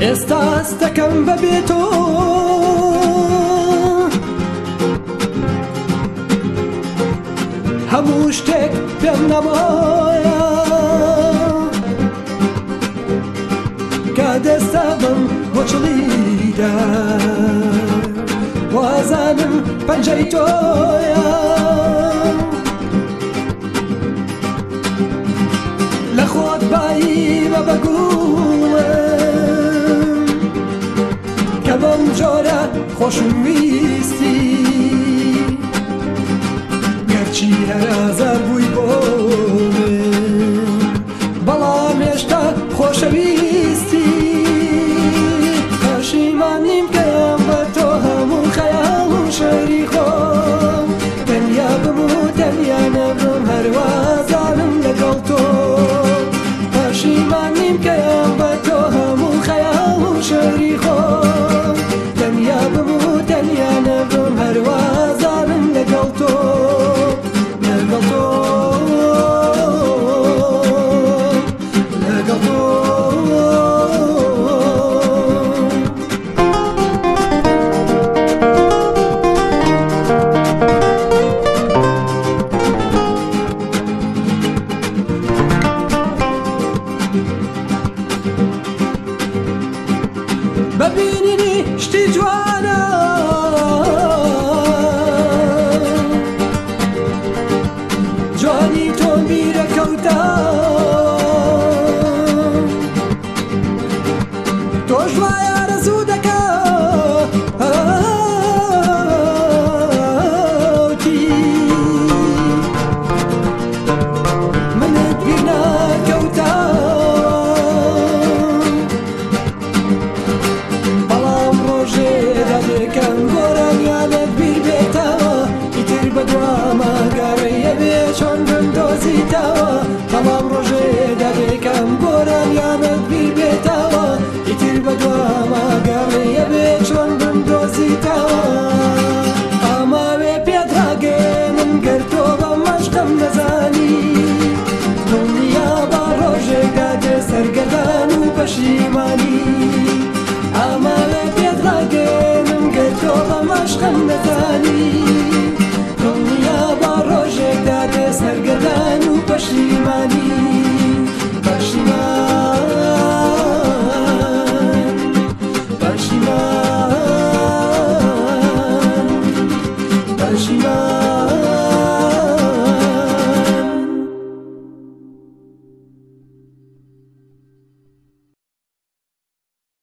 Estás da kan bebeto هموش که بیم نمایا Kade sabım hoçlıydı Vazanım penceyi toya لخوت بایی و بگویم که من جاره خوش چی هەرازار بووی بۆ بەڵام هێشتا خۆشەویستی پەشیمانیم کەم بە تۆ هەموو خەیاڵ و شەری خۆم دەنیا بموو دەنیا نەبم هەروازانم لەگەڵ تۆ پەشیمانیم کەم بە تۆ هەموو خەیاڵ و شەری خۆم دەنیا بموو دەنیا نەبم ببینینی شتی جوان نەزیتەوە تەمام ڕۆژێ دەبێکم گۆرانیانت بیبێتەوە ئیتر بەدواماگەڕێە بێ چۆن بم دۆزیتەوە ئاماوێ پێدراگەێنم گەر تۆ بە مەشتم نەزانی دڵنیا با ڕۆژێکدا دێ سەرگەدان و پەشیمانی